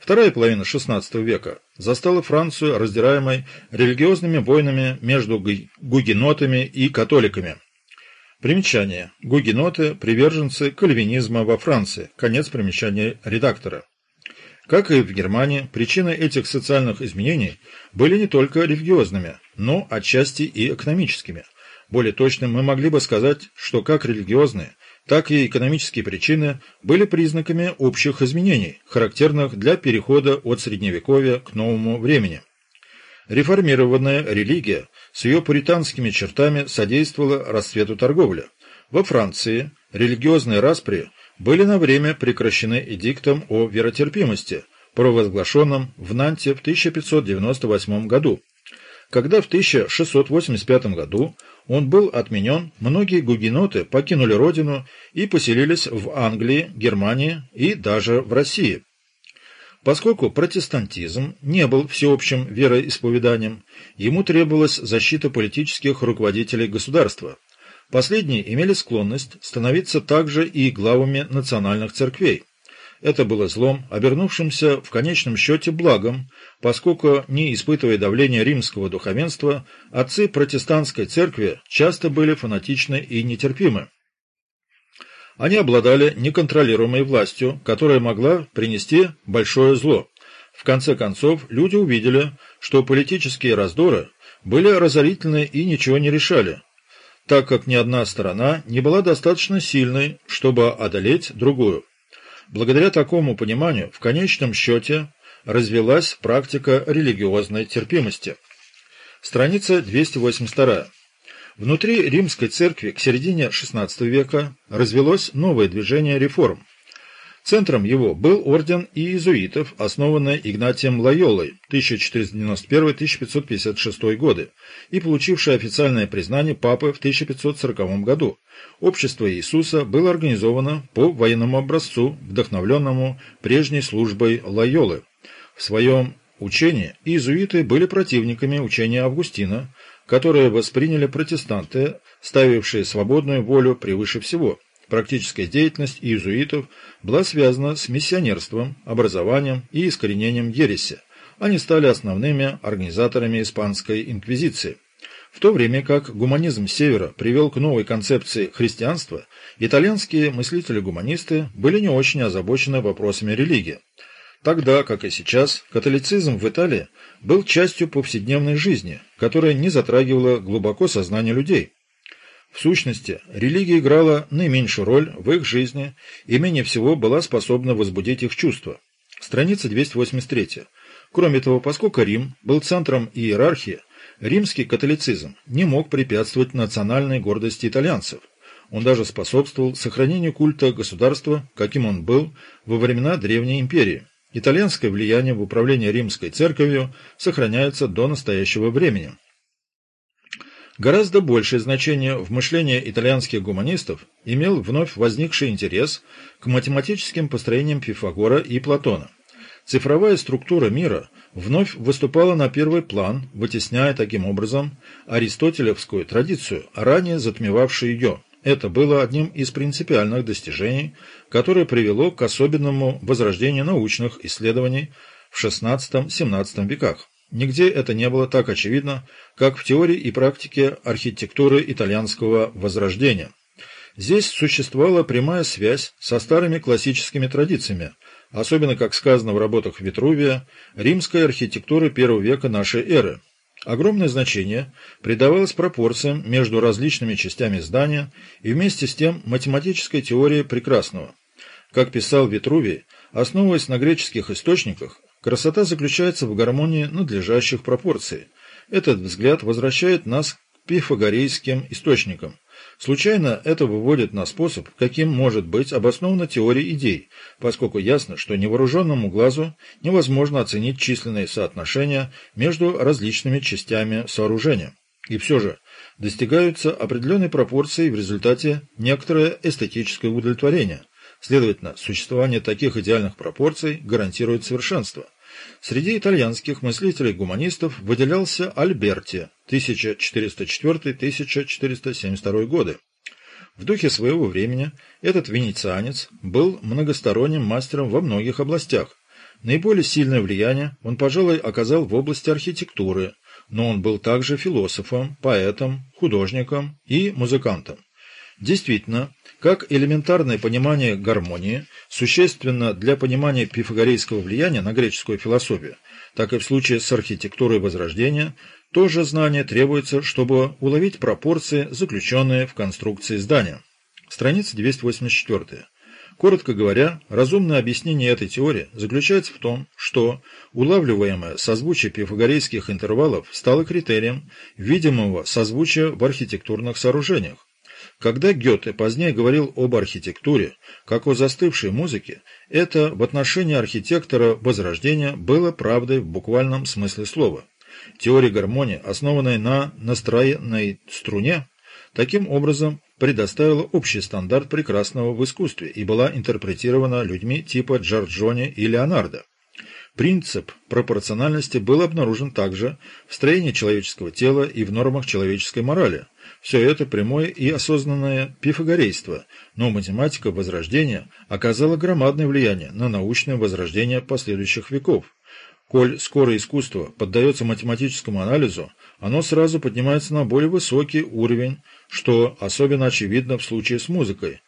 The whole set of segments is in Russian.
Вторая половина XVI века застала Францию раздираемой религиозными войнами между гугенотами и католиками. Примечание. Гугеноты – приверженцы кальвинизма во Франции. Конец примечания редактора. Как и в Германии, причины этих социальных изменений были не только религиозными, но отчасти и экономическими. Более точно мы могли бы сказать, что как религиозные, так и экономические причины были признаками общих изменений, характерных для перехода от Средневековья к новому времени. Реформированная религия с ее пуританскими чертами содействовала расцвету торговли. Во Франции религиозные распри были на время прекращены эдиктом о веротерпимости, провозглашенном в Нанте в 1598 году. Когда в 1685 году он был отменен, многие гугеноты покинули родину и поселились в Англии, Германии и даже в России. Поскольку протестантизм не был всеобщим вероисповеданием, ему требовалась защита политических руководителей государства. Последние имели склонность становиться также и главами национальных церквей. Это было злом, обернувшимся в конечном счете благом, поскольку, не испытывая давления римского духовенства, отцы протестантской церкви часто были фанатичны и нетерпимы. Они обладали неконтролируемой властью, которая могла принести большое зло. В конце концов, люди увидели, что политические раздоры были разорительны и ничего не решали, так как ни одна сторона не была достаточно сильной, чтобы одолеть другую. Благодаря такому пониманию в конечном счете развелась практика религиозной терпимости. Страница 282. Внутри римской церкви к середине XVI века развелось новое движение реформ. Центром его был орден иезуитов, основанный Игнатием Лайолой 1491-1556 годы и получивший официальное признание папы в 1540 году. Общество Иисуса было организовано по военному образцу, вдохновленному прежней службой Лайолы. В своем учении иезуиты были противниками учения Августина, которое восприняли протестанты, ставившие свободную волю превыше всего – Практическая деятельность иезуитов была связана с миссионерством, образованием и искоренением ереси. Они стали основными организаторами Испанской инквизиции. В то время как гуманизм Севера привел к новой концепции христианства, итальянские мыслители-гуманисты были не очень озабочены вопросами религии. Тогда, как и сейчас, католицизм в Италии был частью повседневной жизни, которая не затрагивала глубоко сознание людей. В сущности, религия играла наименьшую роль в их жизни и менее всего была способна возбудить их чувства. Страница 283. Кроме того, поскольку Рим был центром иерархии, римский католицизм не мог препятствовать национальной гордости итальянцев. Он даже способствовал сохранению культа государства, каким он был во времена Древней империи. Итальянское влияние в управлении римской церковью сохраняется до настоящего времени. Гораздо большее значение в мышлении итальянских гуманистов имел вновь возникший интерес к математическим построениям Пифагора и Платона. Цифровая структура мира вновь выступала на первый план, вытесняя таким образом аристотелевскую традицию, ранее затмевавшую ее. Это было одним из принципиальных достижений, которое привело к особенному возрождению научных исследований в XVI-XVII веках. Нигде это не было так очевидно, как в теории и практике архитектуры итальянского возрождения. Здесь существовала прямая связь со старыми классическими традициями, особенно, как сказано в работах Витрувия, римской архитектуры первого века нашей эры. Огромное значение придавалось пропорциям между различными частями здания и вместе с тем математической теории прекрасного. Как писал Витрувий, основываясь на греческих источниках, Красота заключается в гармонии надлежащих пропорций. Этот взгляд возвращает нас к пифагорейским источникам. Случайно это выводит на способ, каким может быть обоснована теория идей, поскольку ясно, что невооруженному глазу невозможно оценить численные соотношения между различными частями сооружения. И все же достигаются определенной пропорции в результате некоторое эстетическое удовлетворение. Следовательно, существование таких идеальных пропорций гарантирует совершенство. Среди итальянских мыслителей-гуманистов выделялся Альберти 1404-1472 годы. В духе своего времени этот венецианец был многосторонним мастером во многих областях. Наиболее сильное влияние он, пожалуй, оказал в области архитектуры, но он был также философом, поэтом, художником и музыкантом. Действительно, как элементарное понимание гармонии существенно для понимания пифагорейского влияния на греческую философию, так и в случае с архитектурой Возрождения, то же знание требуется, чтобы уловить пропорции, заключенные в конструкции здания. Страница 284. Коротко говоря, разумное объяснение этой теории заключается в том, что улавливаемое созвучие пифагорейских интервалов стало критерием видимого созвучия в архитектурных сооружениях. Когда Гёте позднее говорил об архитектуре, как о застывшей музыке, это в отношении архитектора Возрождения было правдой в буквальном смысле слова. Теория гармонии, основанная на настроенной струне, таким образом предоставила общий стандарт прекрасного в искусстве и была интерпретирована людьми типа Джорджони и Леонардо. Принцип пропорциональности был обнаружен также в строении человеческого тела и в нормах человеческой морали. Все это прямое и осознанное пифагорейство, но математика Возрождения оказала громадное влияние на научное возрождение последующих веков. Коль скоро искусство поддается математическому анализу, оно сразу поднимается на более высокий уровень, что особенно очевидно в случае с музыкой,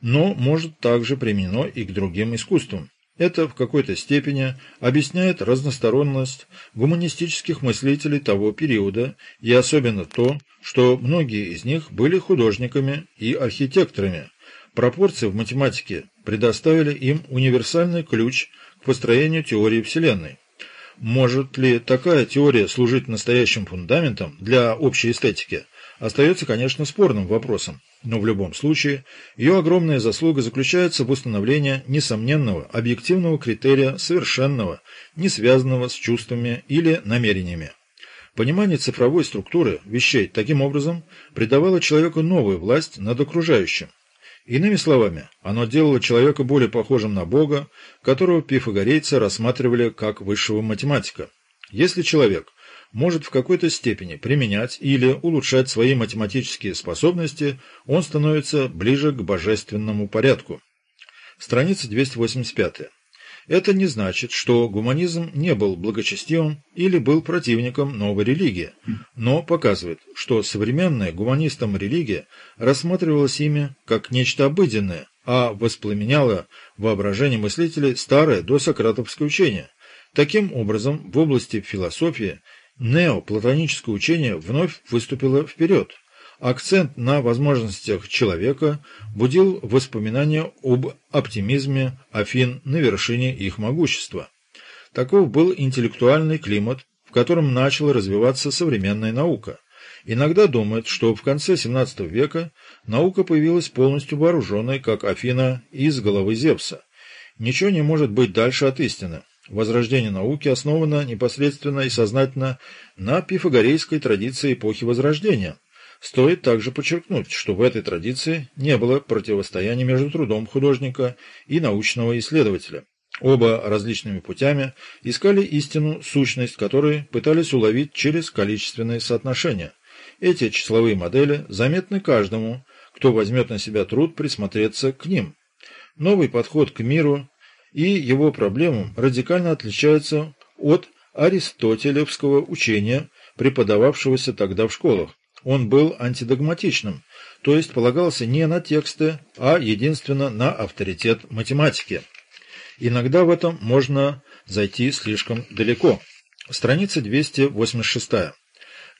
но может также применено и к другим искусствам. Это в какой-то степени объясняет разносторонность гуманистических мыслителей того периода и особенно то, что многие из них были художниками и архитекторами. Пропорции в математике предоставили им универсальный ключ к построению теории Вселенной. Может ли такая теория служить настоящим фундаментом для общей эстетики, остается, конечно, спорным вопросом, но в любом случае ее огромная заслуга заключается в установлении несомненного объективного критерия совершенного, не связанного с чувствами или намерениями. Понимание цифровой структуры вещей таким образом придавало человеку новую власть над окружающим, Иными словами, оно делало человека более похожим на Бога, которого пифагорейцы рассматривали как высшего математика. Если человек может в какой-то степени применять или улучшать свои математические способности, он становится ближе к божественному порядку. Страница 285. Это не значит, что гуманизм не был благочестивым или был противником новой религии, но показывает, что современная гуманистам религия рассматривалась ими как нечто обыденное, а воспламеняла воображение мыслителей старое досократовское учение. Таким образом, в области философии неоплатоническое учение вновь выступило вперед. Акцент на возможностях человека будил воспоминания об оптимизме Афин на вершине их могущества. Таков был интеллектуальный климат, в котором начала развиваться современная наука. Иногда думают, что в конце XVII века наука появилась полностью вооруженной, как Афина, из головы Зевса. Ничего не может быть дальше от истины. Возрождение науки основано непосредственно и сознательно на пифагорейской традиции эпохи Возрождения – Стоит также подчеркнуть, что в этой традиции не было противостояния между трудом художника и научного исследователя. Оба различными путями искали истину, сущность которой пытались уловить через количественные соотношения. Эти числовые модели заметны каждому, кто возьмет на себя труд присмотреться к ним. Новый подход к миру и его проблемам радикально отличается от аристотелевского учения, преподававшегося тогда в школах. Он был антидогматичным, то есть полагался не на тексты, а единственно на авторитет математики. Иногда в этом можно зайти слишком далеко. Страница 286.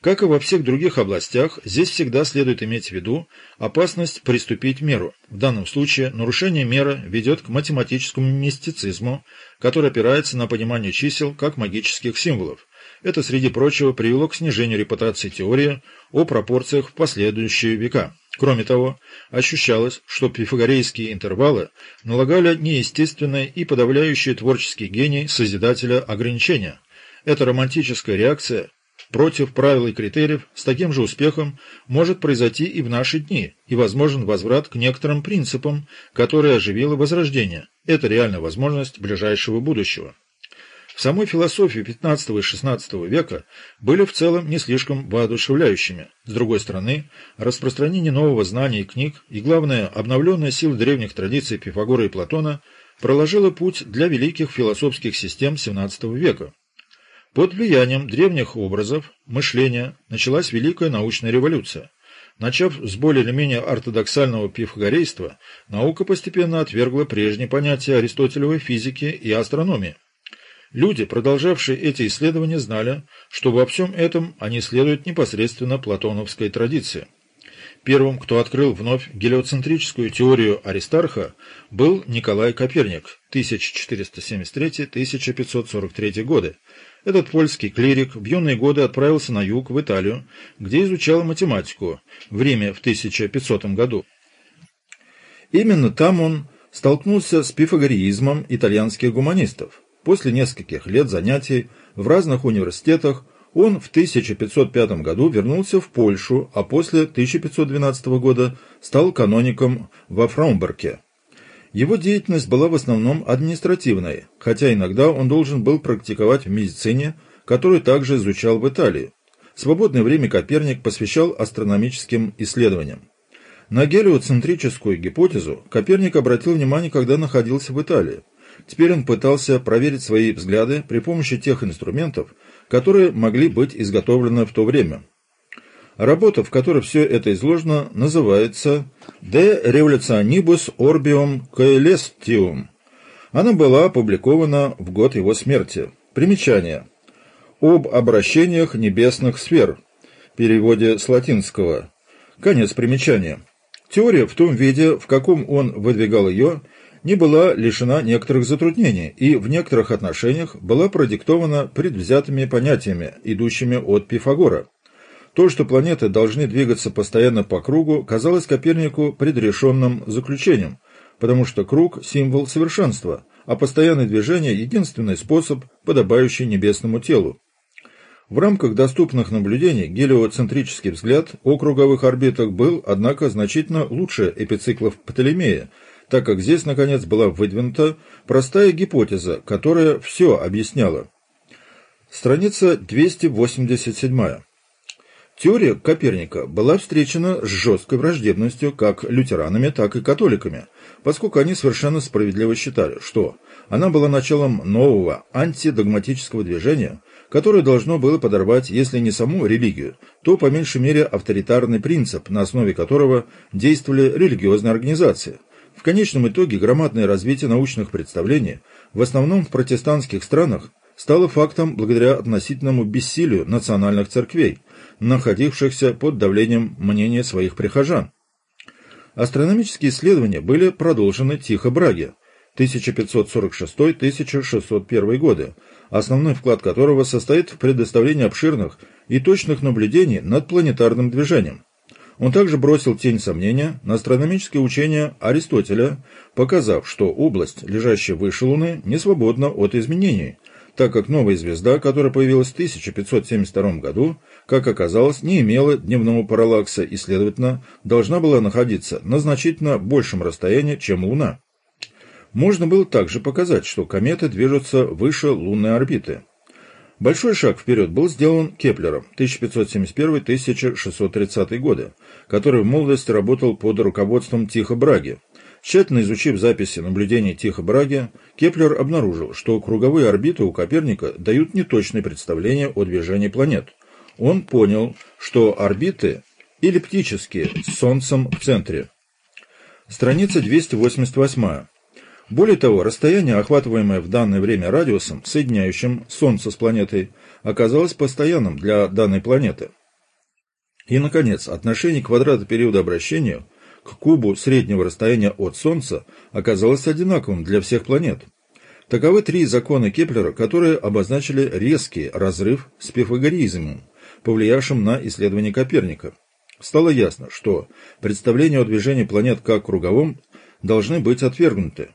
Как и во всех других областях, здесь всегда следует иметь в виду опасность приступить меру. В данном случае нарушение меры ведет к математическому мистицизму, который опирается на понимание чисел как магических символов. Это, среди прочего, привело к снижению репутации теории о пропорциях в последующие века. Кроме того, ощущалось, что пифагорейские интервалы налагали неестественное и подавляющее творческий гений Созидателя ограничения. Эта романтическая реакция против правил и критериев с таким же успехом может произойти и в наши дни, и возможен возврат к некоторым принципам, которые оживило Возрождение. Это реальная возможность ближайшего будущего. В самой философии XV и XVI века были в целом не слишком воодушевляющими. С другой стороны, распространение нового знания и книг и, главное, обновленная сила древних традиций Пифагора и Платона проложила путь для великих философских систем XVII века. Под влиянием древних образов мышления началась Великая научная революция. Начав с более или менее ортодоксального пифагорейства, наука постепенно отвергла прежние понятия аристотелевой физики и астрономии. Люди, продолжавшие эти исследования, знали, что во всем этом они следуют непосредственно платоновской традиции. Первым, кто открыл вновь гелиоцентрическую теорию Аристарха, был Николай Коперник, 1473-1543 годы, этот польский клирик в юные годы отправился на юг, в Италию, где изучал математику, в Риме в 1500 году. Именно там он столкнулся с пифагореизмом итальянских гуманистов. После нескольких лет занятий в разных университетах он в 1505 году вернулся в Польшу, а после 1512 года стал каноником во Фраумберке. Его деятельность была в основном административной, хотя иногда он должен был практиковать в медицине, которую также изучал в Италии. Свободное время Коперник посвящал астрономическим исследованиям. На гелиоцентрическую гипотезу Коперник обратил внимание, когда находился в Италии. Теперь он пытался проверить свои взгляды при помощи тех инструментов, которые могли быть изготовлены в то время. Работа, в которой все это изложено, называется «De Revolutionibus Orbium Coelestium». Она была опубликована в год его смерти. Примечание. Об обращениях небесных сфер. В переводе с латинского. Конец примечания. Теория в том виде, в каком он выдвигал ее, не была лишена некоторых затруднений и в некоторых отношениях была продиктована предвзятыми понятиями, идущими от Пифагора. То, что планеты должны двигаться постоянно по кругу, казалось Копернику предрешенным заключением, потому что круг – символ совершенства, а постоянное движение – единственный способ, подобающий небесному телу. В рамках доступных наблюдений гелиоцентрический взгляд о круговых орбитах был, однако, значительно лучше эпициклов Птолемея, так как здесь, наконец, была выдвинута простая гипотеза, которая все объясняла. Страница 287. Теория Коперника была встречена с жесткой враждебностью как лютеранами, так и католиками, поскольку они совершенно справедливо считали, что она была началом нового антидогматического движения, которое должно было подорвать, если не саму религию, то по меньшей мере авторитарный принцип, на основе которого действовали религиозные организации. В конечном итоге громадное развитие научных представлений, в основном в протестантских странах, стало фактом благодаря относительному бессилию национальных церквей – находившихся под давлением мнения своих прихожан. Астрономические исследования были продолжены Тихо Браге 1546-1601 годы, основной вклад которого состоит в предоставлении обширных и точных наблюдений над планетарным движением. Он также бросил тень сомнения на астрономические учения Аристотеля, показав, что область, лежащая выше Луны, не свободна от изменений, так как новая звезда, которая появилась в 1572 году, как оказалось, не имела дневного параллакса и, следовательно, должна была находиться на значительно большем расстоянии, чем Луна. Можно было также показать, что кометы движутся выше лунной орбиты. Большой шаг вперед был сделан Кеплером 1571-1630 годы, который в молодости работал под руководством Тихо Браге. Тщательно изучив записи наблюдений Тихо Браге, Кеплер обнаружил, что круговые орбиты у Коперника дают неточные представления о движении планет. Он понял, что орбиты эллиптические, с Солнцем в центре. Страница 288. Более того, расстояние, охватываемое в данное время радиусом, соединяющим Солнце с планетой, оказалось постоянным для данной планеты. И, наконец, отношение квадрата периода обращения к кубу среднего расстояния от Солнца оказалось одинаковым для всех планет. Таковы три закона Кеплера, которые обозначили резкий разрыв с пифагоризмом, повлиявшим на исследование Коперника. Стало ясно, что представления о движении планет как круговом должны быть отвергнуты.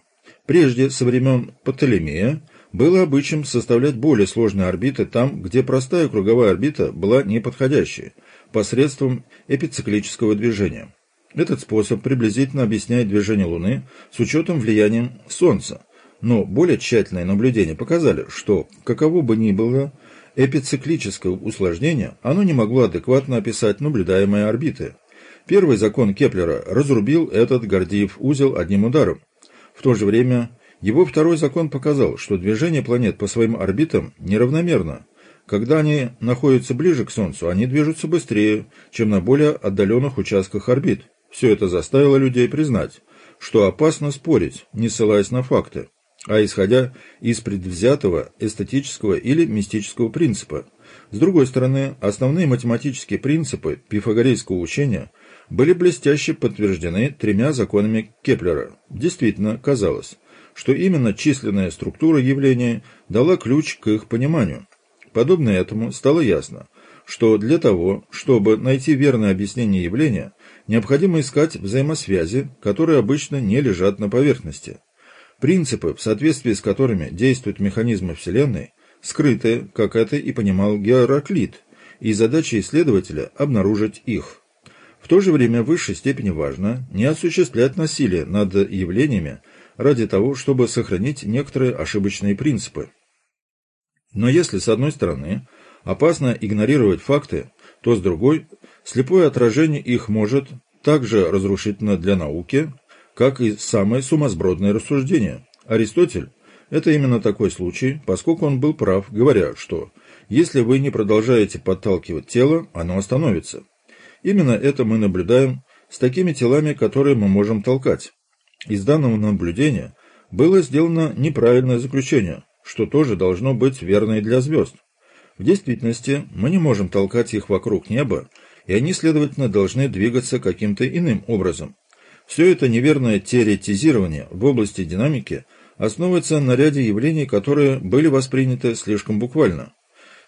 Прежде, со времен Птолемея, было обычаем составлять более сложные орбиты там, где простая круговая орбита была неподходящей, посредством эпициклического движения. Этот способ приблизительно объясняет движение Луны с учетом влияния Солнца, но более тщательные наблюдения показали, что, каково бы ни было эпициклическое усложнение, оно не могло адекватно описать наблюдаемые орбиты. Первый закон Кеплера разрубил этот Гордиев узел одним ударом. В то же время Его второй закон показал, что движение планет по своим орбитам неравномерно. Когда они находятся ближе к Солнцу, они движутся быстрее, чем на более отдаленных участках орбит. Все это заставило людей признать, что опасно спорить, не ссылаясь на факты, а исходя из предвзятого эстетического или мистического принципа. С другой стороны, основные математические принципы пифагорейского учения были блестяще подтверждены тремя законами Кеплера. Действительно, казалось, что именно численная структура явления дала ключ к их пониманию. Подобно этому стало ясно, что для того, чтобы найти верное объяснение явления, необходимо искать взаимосвязи, которые обычно не лежат на поверхности. Принципы, в соответствии с которыми действуют механизмы Вселенной, скрыты, как это и понимал Гераклит, и задача исследователя – обнаружить их. В то же время в высшей степени важно не осуществлять насилие над явлениями ради того, чтобы сохранить некоторые ошибочные принципы. Но если, с одной стороны, опасно игнорировать факты, то с другой, слепое отражение их может также разрушительно для науки, как и самое сумасбродное рассуждение. Аристотель – это именно такой случай, поскольку он был прав, говоря, что если вы не продолжаете подталкивать тело, оно остановится. Именно это мы наблюдаем с такими телами, которые мы можем толкать. Из данного наблюдения было сделано неправильное заключение, что тоже должно быть верно и для звезд. В действительности мы не можем толкать их вокруг неба, и они, следовательно, должны двигаться каким-то иным образом. Все это неверное теоретизирование в области динамики основывается на ряде явлений, которые были восприняты слишком буквально.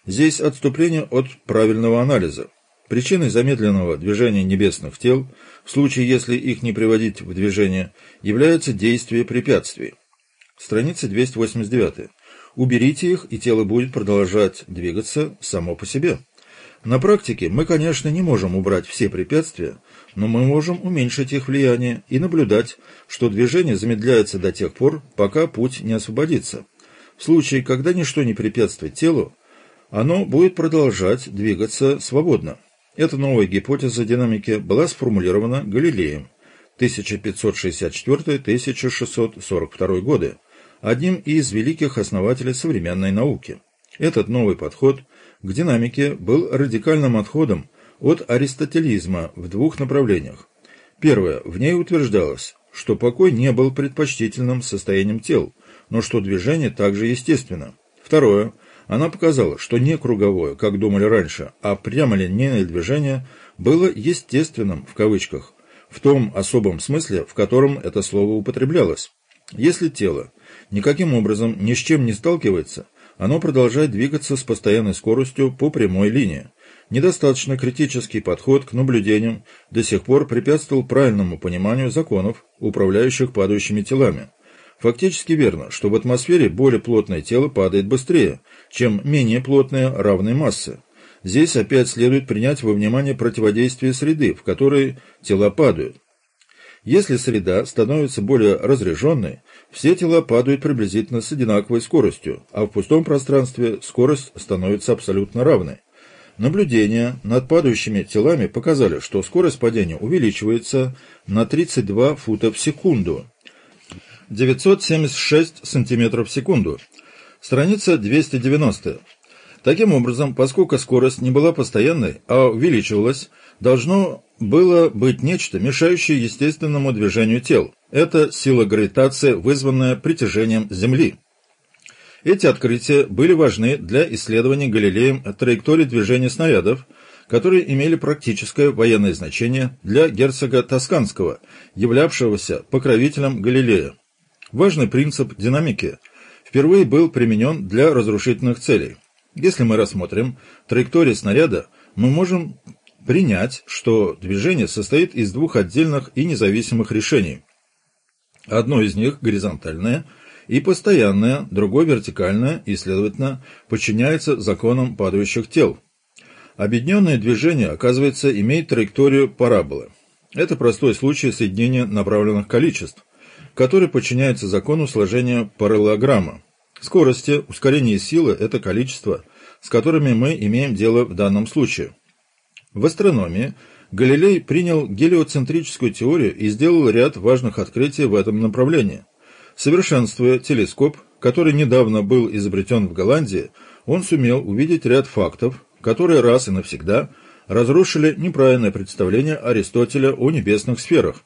Здесь отступление от правильного анализа. Причиной замедленного движения небесных тел, в случае если их не приводить в движение, является действие препятствий. Страница 289. Уберите их, и тело будет продолжать двигаться само по себе. На практике мы, конечно, не можем убрать все препятствия, но мы можем уменьшить их влияние и наблюдать, что движение замедляется до тех пор, пока путь не освободится. В случае, когда ничто не препятствует телу, оно будет продолжать двигаться свободно. Эта новая гипотеза динамики была сформулирована Галилеем 1564-1642 годы, одним из великих основателей современной науки. Этот новый подход к динамике был радикальным отходом от аристотелизма в двух направлениях. Первое. В ней утверждалось, что покой не был предпочтительным состоянием тел, но что движение также естественно. Второе. Она показала, что не круговое, как думали раньше, а прямолинейное движение было «естественным» в кавычках, в том особом смысле, в котором это слово употреблялось. Если тело никаким образом ни с чем не сталкивается, оно продолжает двигаться с постоянной скоростью по прямой линии. Недостаточно критический подход к наблюдениям до сих пор препятствовал правильному пониманию законов, управляющих падающими телами. Фактически верно, что в атмосфере более плотное тело падает быстрее, чем менее плотное равной массы. Здесь опять следует принять во внимание противодействие среды, в которой тела падают. Если среда становится более разряженной, все тела падают приблизительно с одинаковой скоростью, а в пустом пространстве скорость становится абсолютно равной. Наблюдения над падающими телами показали, что скорость падения увеличивается на 32 фута в секунду, 976 см в секунду. Страница 290. Таким образом, поскольку скорость не была постоянной, а увеличивалась, должно было быть нечто, мешающее естественному движению тел. Это сила гравитации, вызванная притяжением Земли. Эти открытия были важны для исследования Галилеем траектории движения снарядов, которые имели практическое военное значение для герцога Тосканского, являвшегося покровителем Галилея. Важный принцип динамики впервые был применен для разрушительных целей. Если мы рассмотрим траекторию снаряда, мы можем принять, что движение состоит из двух отдельных и независимых решений. Одно из них горизонтальное и постоянное, другое вертикальное и, следовательно, подчиняется законам падающих тел. Объединенное движение, оказывается, имеет траекторию параболы. Это простой случай соединения направленных количеств который подчиняется закону сложения параллелограмма. Скорости, ускорение силы – это количество, с которыми мы имеем дело в данном случае. В астрономии Галилей принял гелиоцентрическую теорию и сделал ряд важных открытий в этом направлении. Совершенствуя телескоп, который недавно был изобретен в Голландии, он сумел увидеть ряд фактов, которые раз и навсегда разрушили неправильное представление Аристотеля о небесных сферах.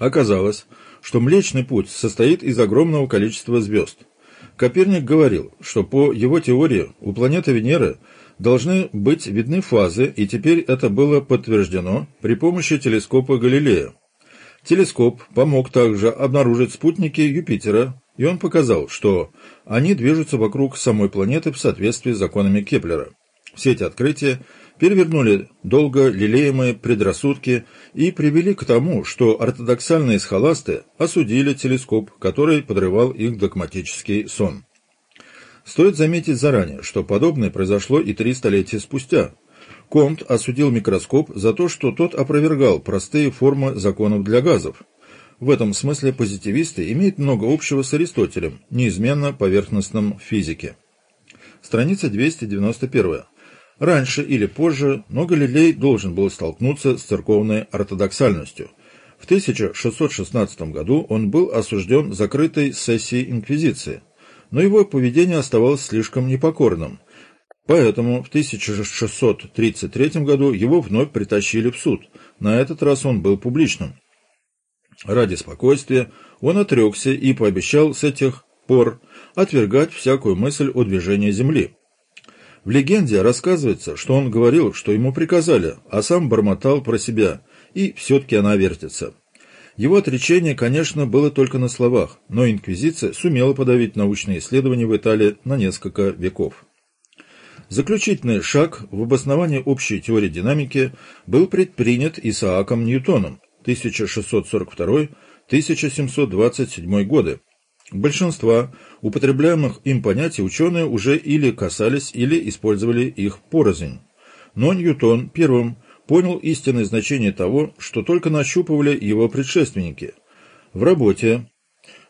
Оказалось, что Млечный Путь состоит из огромного количества звезд. Коперник говорил, что по его теории у планеты Венеры должны быть видны фазы, и теперь это было подтверждено при помощи телескопа Галилея. Телескоп помог также обнаружить спутники Юпитера, и он показал, что они движутся вокруг самой планеты в соответствии с законами Кеплера. Все эти открытия перевернули долго лелеемые предрассудки и привели к тому, что ортодоксальные схоласты осудили телескоп, который подрывал их догматический сон. Стоит заметить заранее, что подобное произошло и три столетия спустя. Комт осудил микроскоп за то, что тот опровергал простые формы законов для газов. В этом смысле позитивисты имеют много общего с Аристотелем, неизменно поверхностном физике. Страница 291. Раньше или позже, но Галилей должен был столкнуться с церковной ортодоксальностью. В 1616 году он был осужден закрытой сессией Инквизиции, но его поведение оставалось слишком непокорным. Поэтому в 1633 году его вновь притащили в суд. На этот раз он был публичным. Ради спокойствия он отрекся и пообещал с этих пор отвергать всякую мысль о движении Земли. В легенде рассказывается, что он говорил, что ему приказали, а сам бормотал про себя, и все-таки она вертится. Его отречение, конечно, было только на словах, но Инквизиция сумела подавить научные исследования в Италии на несколько веков. Заключительный шаг в обосновании общей теории динамики был предпринят Исааком Ньютоном 1642-1727 годы, Большинства употребляемых им понятий ученые уже или касались, или использовали их порознь. Но Ньютон первым понял истинное значение того, что только нащупывали его предшественники. В работе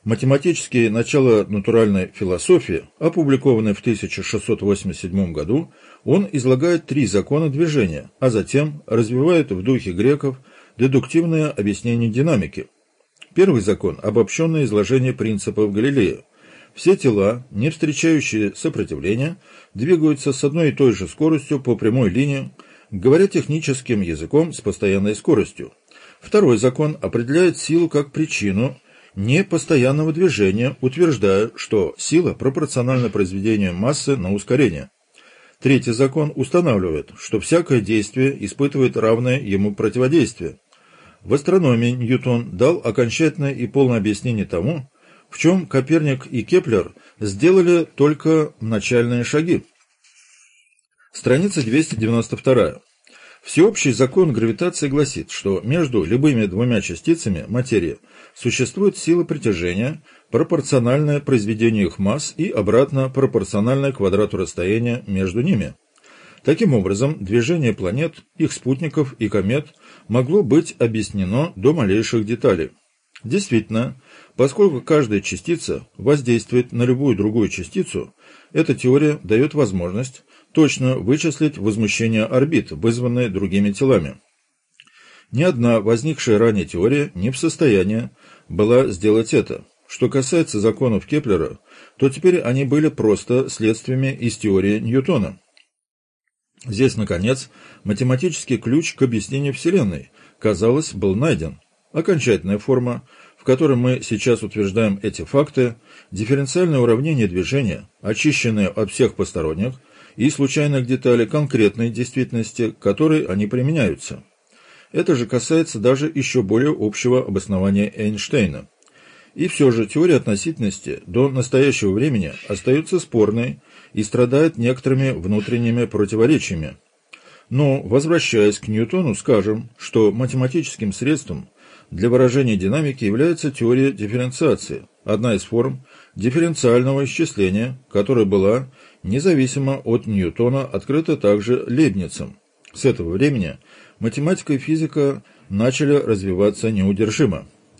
«Математические начала натуральной философии», опубликованной в 1687 году, он излагает три закона движения, а затем развивает в духе греков дедуктивное объяснение динамики – Первый закон – обобщенное изложение принципов Галилея. Все тела, не встречающие сопротивления, двигаются с одной и той же скоростью по прямой линии, говоря техническим языком с постоянной скоростью. Второй закон определяет силу как причину непостоянного движения, утверждая, что сила пропорциональна произведению массы на ускорение. Третий закон устанавливает, что всякое действие испытывает равное ему противодействие. В астрономии Ньютон дал окончательное и полное объяснение тому, в чем Коперник и Кеплер сделали только начальные шаги. Страница 292. Всеобщий закон гравитации гласит, что между любыми двумя частицами материи существует сила притяжения, пропорциональная произведению их масс и обратно пропорциональная квадрату расстояния между ними. Таким образом, движение планет, их спутников и комет могло быть объяснено до малейших деталей. Действительно, поскольку каждая частица воздействует на любую другую частицу, эта теория дает возможность точно вычислить возмущение орбит, вызванное другими телами. Ни одна возникшая ранее теория не в состоянии была сделать это. Что касается законов Кеплера, то теперь они были просто следствиями из теории Ньютона. Здесь, наконец, математический ключ к объяснению Вселенной, казалось, был найден. Окончательная форма, в которой мы сейчас утверждаем эти факты, дифференциальное уравнение движения, очищенное от всех посторонних и случайных деталей конкретной действительности, к которой они применяются. Это же касается даже еще более общего обоснования Эйнштейна. И все же теория относительности до настоящего времени остается спорной и страдает некоторыми внутренними противоречиями. Но, возвращаясь к Ньютону, скажем, что математическим средством для выражения динамики является теория дифференциации, одна из форм дифференциального исчисления, которая была, независимо от Ньютона, открыта также Лейбницем. С этого времени математика и физика начали развиваться неудержимо.